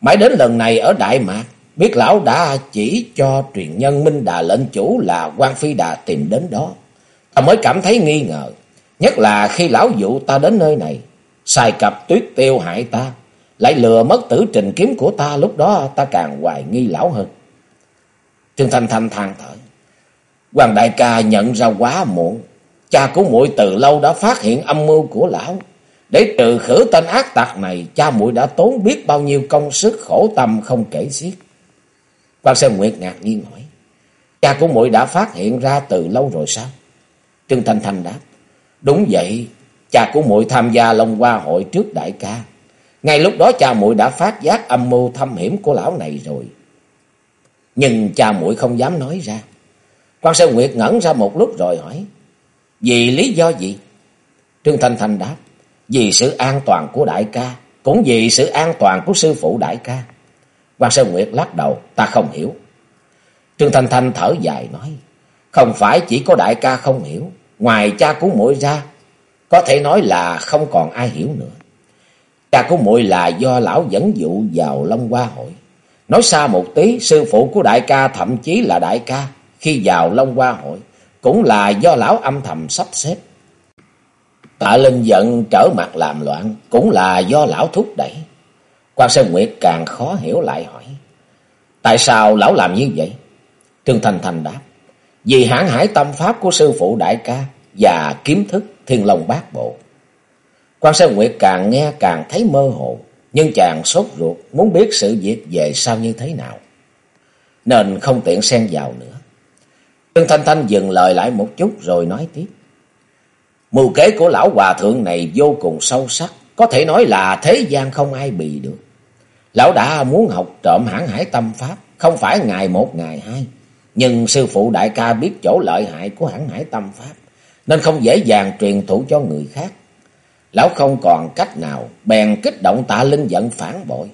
Speaker 1: Mãi đến lần này ở Đại Mạc. Biết lão đã chỉ cho truyền nhân Minh Đà lệnh chủ là quan Phi Đà tìm đến đó. Ta mới cảm thấy nghi ngờ. Nhất là khi lão dụ ta đến nơi này xài cặp tuyết tiêu hại ta, lại lừa mất tử trình kiếm của ta, lúc đó ta càng hoài nghi lão hơn. Trương Thanh Thanh than thở. Hoàng đại ca nhận ra quá muộn. Cha của muội từ lâu đã phát hiện âm mưu của lão. Để trừ khử tên ác tặc này, cha muội đã tốn biết bao nhiêu công sức khổ tâm không kể xiết. Quan Sơn Nguyệt ngạc nhiên hỏi. Cha của muội đã phát hiện ra từ lâu rồi sao? Trương Thanh Thanh đáp. Đúng vậy, cha của muội tham gia Long Hoa hội trước đại ca. Ngay lúc đó cha muội đã phát giác âm mưu thâm hiểm của lão này rồi. Nhưng cha muội không dám nói ra. Quan Sơn Nguyệt ngẩn ra một lúc rồi hỏi. Vì lý do gì? Trương Thanh Thanh đáp. Vì sự an toàn của đại ca. Cũng vì sự an toàn của sư phụ đại ca. Quan Sơn Nguyệt lắc đầu. Ta không hiểu. Trương Thanh Thanh thở dài nói. Không phải chỉ có đại ca không hiểu. Ngoài cha của muội ra. Có thể nói là không còn ai hiểu nữa. Cha của muội là do lão dẫn dụ vào Long Hoa hội. Nói xa một tí, sư phụ của đại ca thậm chí là đại ca, khi vào Long Hoa hội, cũng là do lão âm thầm sắp xếp. Tạ Linh giận trở mặt làm loạn, cũng là do lão thúc đẩy. Quan Sơn Nguyệt càng khó hiểu lại hỏi. Tại sao lão làm như vậy? Trương Thành Thành đáp. Vì hãn hải tâm pháp của sư phụ đại ca và kiếm thức thiên long bát bộ. Quan Sơn Nguyệt càng nghe càng thấy mơ hồ, nhưng chàng sốt ruột muốn biết sự việc về sau như thế nào. Nên không tiện xen vào nữa. Trương Thanh Thanh dừng lời lại một chút rồi nói tiếp. Mưu kế của lão hòa thượng này vô cùng sâu sắc, có thể nói là thế gian không ai bị được. Lão đã muốn học trộm hãng hải tâm pháp, không phải ngày một ngày hai. Nhưng sư phụ đại ca biết chỗ lợi hại của hãng hải tâm pháp, nên không dễ dàng truyền thụ cho người khác. Lão không còn cách nào, bèn kích động tạ linh giận phản bội.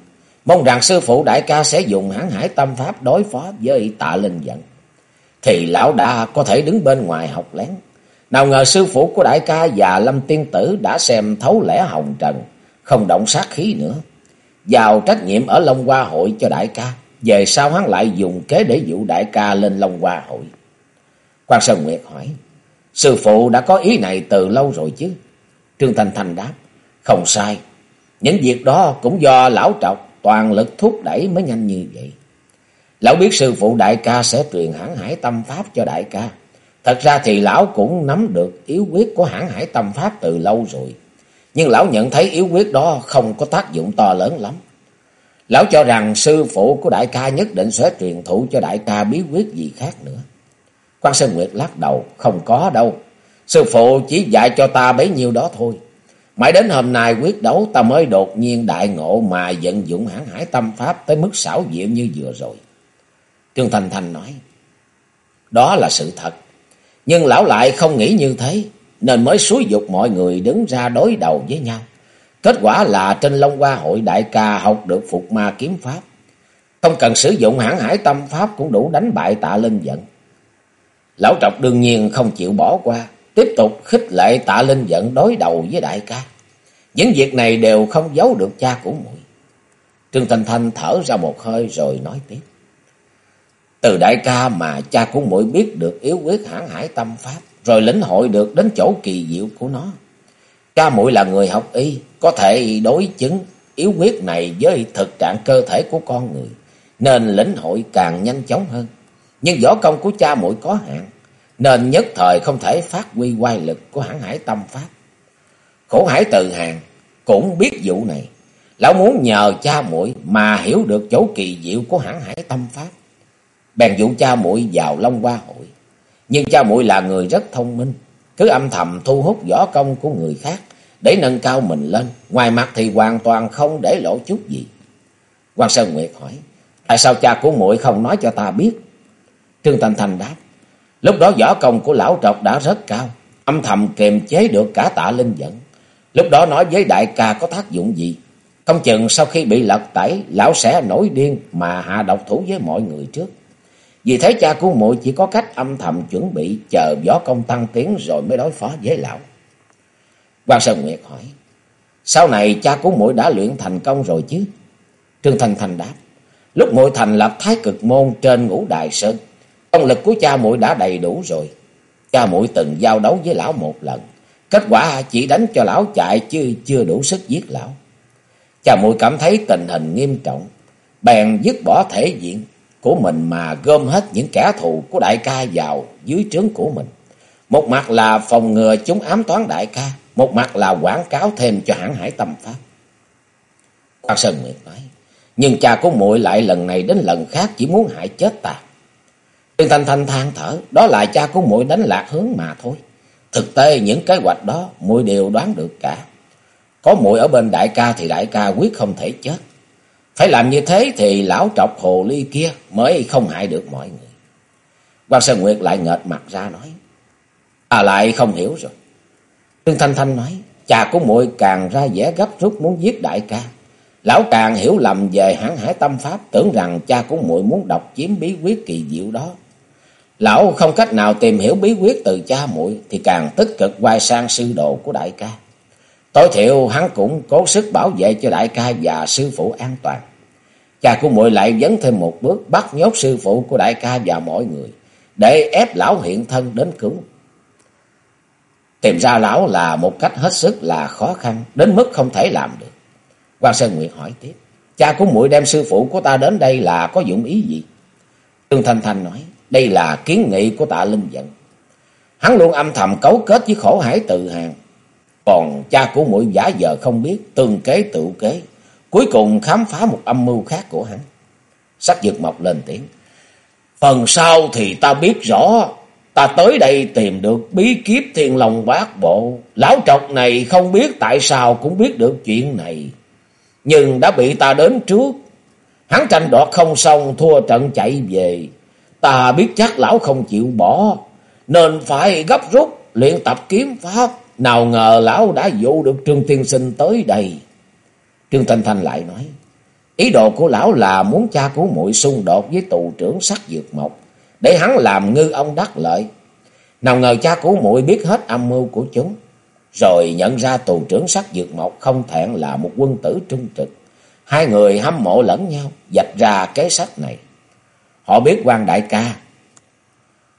Speaker 1: Mong rằng sư phụ đại ca sẽ dùng hãng hải tâm pháp đối phó với tạ linh giận. Thì lão đã có thể đứng bên ngoài học lén. Nào ngờ sư phụ của đại ca và lâm tiên tử đã xem thấu lẽ hồng trần, không động sát khí nữa. Vào trách nhiệm ở Long Hoa hội cho đại ca, về sau hắn lại dùng kế để dụ đại ca lên Long Hoa hội. Quan Sơn Nguyệt hỏi, sư phụ đã có ý này từ lâu rồi chứ? Trương Thanh Thanh đáp, không sai. Những việc đó cũng do lão trọc toàn lực thúc đẩy mới nhanh như vậy. Lão biết sư phụ đại ca sẽ truyền hãn hải tâm pháp cho đại ca. Thật ra thì lão cũng nắm được yếu quyết của hãn hải tâm pháp từ lâu rồi. Nhưng lão nhận thấy yếu quyết đó không có tác dụng to lớn lắm. Lão cho rằng sư phụ của đại ca nhất định sẽ truyền thụ cho đại ca bí quyết gì khác nữa. Quan Sơn Nguyệt lắc đầu, không có đâu. Sư phụ chỉ dạy cho ta bấy nhiêu đó thôi. Mãi đến hôm nay quyết đấu ta mới đột nhiên đại ngộ mà vận dụng hãng hải tâm pháp tới mức xảo diệu như vừa rồi. Trương Thành Thành nói. Đó là sự thật. Nhưng lão lại không nghĩ như thế. Nên mới xúi dục mọi người đứng ra đối đầu với nhau. Kết quả là trên Long Hoa hội đại ca học được phục ma kiếm pháp. Không cần sử dụng hãng hải tâm pháp cũng đủ đánh bại tạ linh giận. Lão trọc đương nhiên không chịu bỏ qua, tiếp tục khích lệ tạ linh giận đối đầu với đại ca. Những việc này đều không giấu được cha của muội. Trương Thanh Thanh thở ra một hơi rồi nói tiếp. Từ đại ca mà cha của muội biết được yếu quyết hãng hải tâm pháp, rồi lĩnh hội được đến chỗ kỳ diệu của nó. Cha muội là người học y, có thể đối chứng yếu quyết này với thực trạng cơ thể của con người, nên lĩnh hội càng nhanh chóng hơn. Nhưng võ công của cha muội có hạn, nên nhất thời không thể phát huy quay lực của hãng hải tâm pháp. Khổ hải từ hàng cũng biết vụ này, lão muốn nhờ cha muội mà hiểu được chỗ kỳ diệu của hãng hải tâm pháp. Bèn dụ cha muội vào Long Hoa hội, nhưng cha muội là người rất thông minh, cứ âm thầm thu hút võ công của người khác để nâng cao mình lên, ngoài mặt thì hoàn toàn không để lộ chút gì. Quan Sơn Nguyệt hỏi: "Tại sao cha của muội không nói cho ta biết?" Trương Thanh Thanh đáp: Lúc đó võ công của lão trọc đã rất cao, âm thầm kiềm chế được cả tạ linh dẫn. Lúc đó nói với đại ca có tác dụng gì? Không chừng sau khi bị lật tẩy, lão sẽ nổi điên mà hạ độc thủ với mọi người trước. Vì thế cha của muội chỉ có cách âm thầm chuẩn bị chờ võ công tăng tiến rồi mới đối phó với lão. Quan Sơn Nguyệt hỏi, sau này cha của muội đã luyện thành công rồi chứ? Trương thành thành đáp, lúc muội thành lập thái cực môn trên ngũ đại sơn, Công lực của cha muội đã đầy đủ rồi. Cha muội từng giao đấu với lão một lần. Kết quả chỉ đánh cho lão chạy chứ chưa đủ sức giết lão. Cha muội cảm thấy tình hình nghiêm trọng, bèn dứt bỏ thể diện của mình mà gom hết những kẻ thù của đại ca vào dưới trướng của mình. Một mặt là phòng ngừa chúng ám toán đại ca, một mặt là quảng cáo thêm cho hãng hải tâm pháp. Quan Sơn Nguyệt nói, nhưng cha của muội lại lần này đến lần khác chỉ muốn hại chết ta. Trương Thanh Thanh than thở, đó là cha của muội đánh lạc hướng mà thôi. Thực tế những kế hoạch đó muội đều đoán được cả. Có muội ở bên đại ca thì đại ca quyết không thể chết. Phải làm như thế thì lão trọc hồ ly kia mới không hại được mọi người. Quan Sơn Nguyệt lại nghệt mặt ra nói. À lại không hiểu rồi. Trương Thanh Thanh nói. Cha của muội càng ra vẻ gấp rút muốn giết đại ca. Lão càng hiểu lầm về hãng hải tâm pháp. Tưởng rằng cha của muội muốn đọc chiếm bí quyết kỳ diệu đó. Lão không cách nào tìm hiểu bí quyết từ cha muội thì càng tích cực quay sang sư đồ của đại ca. Tối thiểu hắn cũng cố sức bảo vệ cho đại ca và sư phụ an toàn. Cha của muội lại dấn thêm một bước bắt nhốt sư phụ của đại ca và mọi người để ép lão hiện thân đến cứu. Tìm ra lão là một cách hết sức là khó khăn, đến mức không thể làm được. Quan Sơn Nguyệt hỏi tiếp, cha của muội đem sư phụ của ta đến đây là có dụng ý gì? Trương Thanh Thanh nói, đây là kiến nghị của tạ Linh Dận. Hắn luôn âm thầm cấu kết với khổ hải tự hàng. Còn cha của muội giả giờ không biết, tương kế tự kế. Cuối cùng khám phá một âm mưu khác của hắn. Sắc dược mọc lên tiếng. Phần sau thì ta biết rõ, ta tới đây tìm được bí kiếp thiên lòng bát bộ. Lão trọc này không biết tại sao cũng biết được chuyện này. Nhưng đã bị ta đến trước. Hắn tranh đoạt không xong thua trận chạy về. Ta biết chắc lão không chịu bỏ, nên phải gấp rút luyện tập kiếm pháp. Nào ngờ lão đã dụ được Trương Tiên Sinh tới đây. Trương Thanh Thanh lại nói, ý đồ của lão là muốn cha của muội xung đột với tù trưởng sắc dược mộc, để hắn làm ngư ông đắc lợi. Nào ngờ cha của muội biết hết âm mưu của chúng, rồi nhận ra tù trưởng sắc dược mộc không thẹn là một quân tử trung trực. Hai người hâm mộ lẫn nhau, dạch ra kế sách này. Họ biết quan đại ca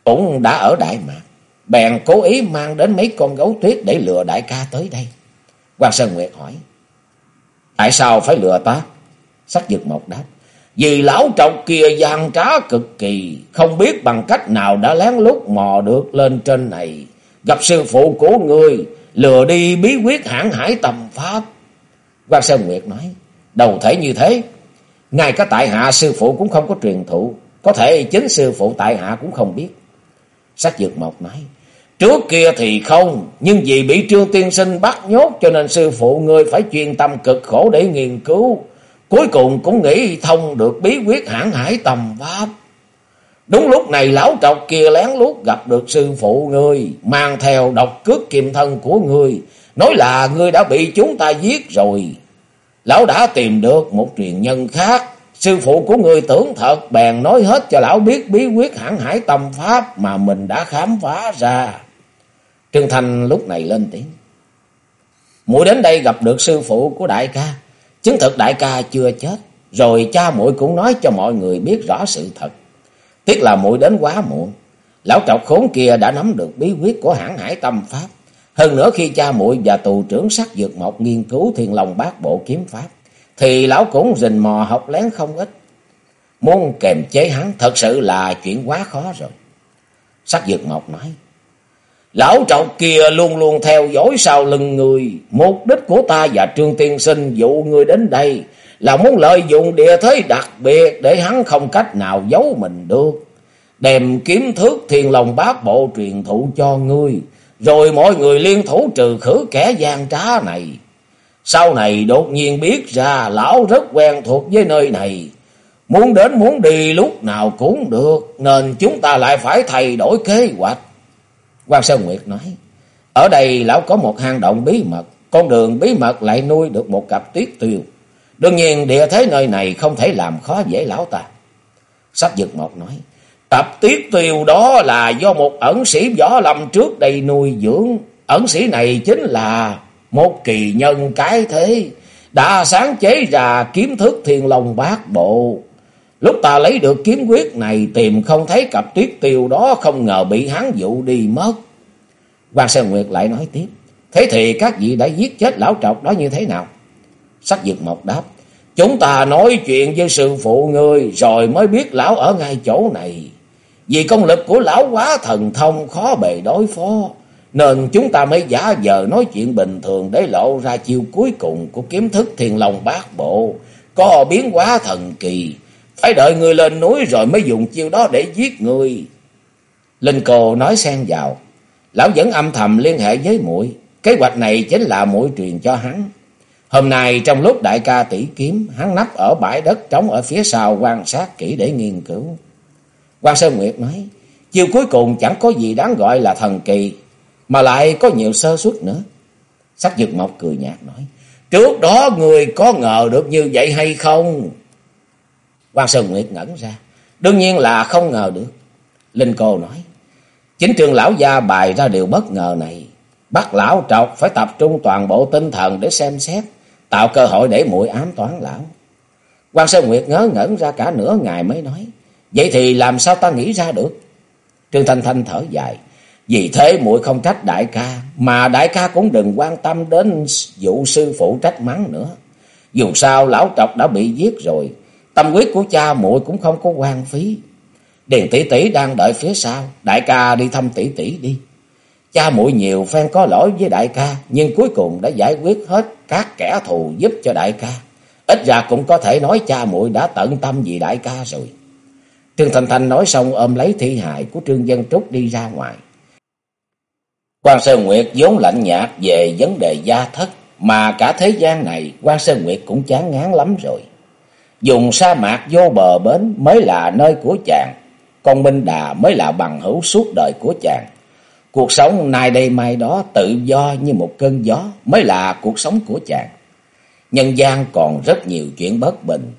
Speaker 1: cũng đã ở Đại Mạc. Bèn cố ý mang đến mấy con gấu tuyết để lừa đại ca tới đây. quan Sơn Nguyệt hỏi. Tại sao phải lừa ta? Sắc dực một đáp. Vì lão trọc kia gian trá cực kỳ. Không biết bằng cách nào đã lén lút mò được lên trên này. Gặp sư phụ của người. Lừa đi bí quyết hãng hải tầm pháp. quan Sơn Nguyệt nói. Đầu thể như thế. Ngay cả tại hạ sư phụ cũng không có truyền thụ. Có thể chính sư phụ tại hạ cũng không biết. Sách dược mộc nói. Trước kia thì không, nhưng vì bị Trương Tiên Sinh bắt nhốt cho nên sư phụ ngươi phải chuyên tâm cực khổ để nghiên cứu. Cuối cùng cũng nghĩ thông được bí quyết hãng hải tầm pháp. Đúng lúc này lão trọc kia lén lút gặp được sư phụ ngươi, mang theo độc cước kiềm thân của ngươi, nói là ngươi đã bị chúng ta giết rồi. Lão đã tìm được một truyền nhân khác, Sư phụ của người tưởng thật, bèn nói hết cho lão biết bí quyết hãng hải tâm pháp mà mình đã khám phá ra. Trương Thành lúc này lên tiếng. Muội đến đây gặp được sư phụ của đại ca. Chứng thực đại ca chưa chết. Rồi cha muội cũng nói cho mọi người biết rõ sự thật. Tiếc là muội đến quá muộn. Lão trọc khốn kia đã nắm được bí quyết của hãng hải tâm pháp. Hơn nữa khi cha muội và tù trưởng sắc dược mộc nghiên cứu thiên lòng bát bộ kiếm pháp thì lão cũng rình mò học lén không ít. Muốn kềm chế hắn thật sự là chuyện quá khó rồi. Sắc dược mộc nói. Lão trọc kia luôn luôn theo dõi sau lưng người. Mục đích của ta và Trương Tiên Sinh dụ người đến đây là muốn lợi dụng địa thế đặc biệt để hắn không cách nào giấu mình được. Đem kiếm thước thiên lòng bát bộ truyền thụ cho ngươi. Rồi mọi người liên thủ trừ khử kẻ gian trá này. Sau này đột nhiên biết ra lão rất quen thuộc với nơi này. Muốn đến muốn đi lúc nào cũng được. Nên chúng ta lại phải thay đổi kế hoạch. Quan Sơn Nguyệt nói. Ở đây lão có một hang động bí mật. Con đường bí mật lại nuôi được một cặp tuyết tiêu. Đương nhiên địa thế nơi này không thể làm khó dễ lão ta. Sách Dực Mộc nói. Cặp tuyết tiêu đó là do một ẩn sĩ võ lâm trước đây nuôi dưỡng. Ẩn sĩ này chính là một kỳ nhân cái thế, đã sáng chế ra kiếm thức thiên long bát bộ. Lúc ta lấy được kiếm quyết này, tìm không thấy cặp tuyết tiêu đó, không ngờ bị hắn dụ đi mất. quan Sơn Nguyệt lại nói tiếp. Thế thì các vị đã giết chết lão trọc đó như thế nào? Sắc dược mộc đáp. Chúng ta nói chuyện với sư phụ ngươi rồi mới biết lão ở ngay chỗ này. Vì công lực của lão quá thần thông, khó bề đối phó. Nên chúng ta mới giả vờ nói chuyện bình thường để lộ ra chiêu cuối cùng của kiếm thức thiền lòng bát bộ. Có biến hóa thần kỳ. Phải đợi người lên núi rồi mới dùng chiêu đó để giết người. Linh Cô nói xen vào. Lão vẫn âm thầm liên hệ với muội Kế hoạch này chính là muội truyền cho hắn. Hôm nay trong lúc đại ca tỷ kiếm, hắn nấp ở bãi đất trống ở phía sau quan sát kỹ để nghiên cứu. Quan Sơn Nguyệt nói, chiều cuối cùng chẳng có gì đáng gọi là thần kỳ, mà lại có nhiều sơ suất nữa. Sắc dược mộc cười nhạt nói, trước đó người có ngờ được như vậy hay không? Quan Sơn Nguyệt ngẩn ra, đương nhiên là không ngờ được. Linh Cô nói, chính trường lão gia bài ra điều bất ngờ này, bắt lão trọc phải tập trung toàn bộ tinh thần để xem xét, tạo cơ hội để muội ám toán lão. Quan Sơn Nguyệt ngớ ngẩn ra cả nửa ngày mới nói, vậy thì làm sao ta nghĩ ra được? Trương Thanh Thanh thở dài, vì thế muội không trách đại ca, mà đại ca cũng đừng quan tâm đến vụ sư phụ trách mắng nữa. Dù sao lão trọc đã bị giết rồi, tâm quyết của cha muội cũng không có quan phí. Điền tỷ tỷ đang đợi phía sau, đại ca đi thăm tỷ tỷ đi. Cha muội nhiều phen có lỗi với đại ca, nhưng cuối cùng đã giải quyết hết các kẻ thù giúp cho đại ca. Ít ra cũng có thể nói cha muội đã tận tâm vì đại ca rồi. Trương Thành Thành nói xong ôm lấy thi hài của Trương Dân Trúc đi ra ngoài. Quan Sơn Nguyệt vốn lạnh nhạt về vấn đề gia thất, mà cả thế gian này Quan Sơn Nguyệt cũng chán ngán lắm rồi. Dùng sa mạc vô bờ bến mới là nơi của chàng, con Minh Đà mới là bằng hữu suốt đời của chàng. Cuộc sống nay đây mai đó tự do như một cơn gió mới là cuộc sống của chàng. Nhân gian còn rất nhiều chuyện bất bình.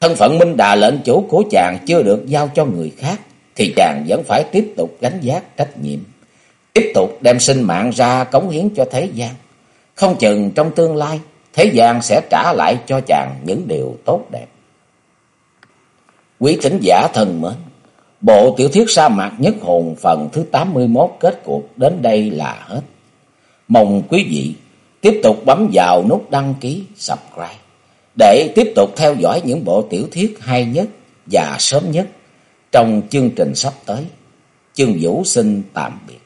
Speaker 1: Thân phận Minh Đà lệnh chủ của chàng chưa được giao cho người khác, thì chàng vẫn phải tiếp tục gánh giác trách nhiệm. Tiếp tục đem sinh mạng ra cống hiến cho thế gian. Không chừng trong tương lai, thế gian sẽ trả lại cho chàng những điều tốt đẹp. Quý thính giả thân mến! Bộ tiểu thuyết sa mạc nhất hồn phần thứ 81 kết cuộc đến đây là hết. Mong quý vị tiếp tục bấm vào nút đăng ký, subscribe để tiếp tục theo dõi những bộ tiểu thuyết hay nhất và sớm nhất trong chương trình sắp tới. Chương Vũ xin tạm biệt.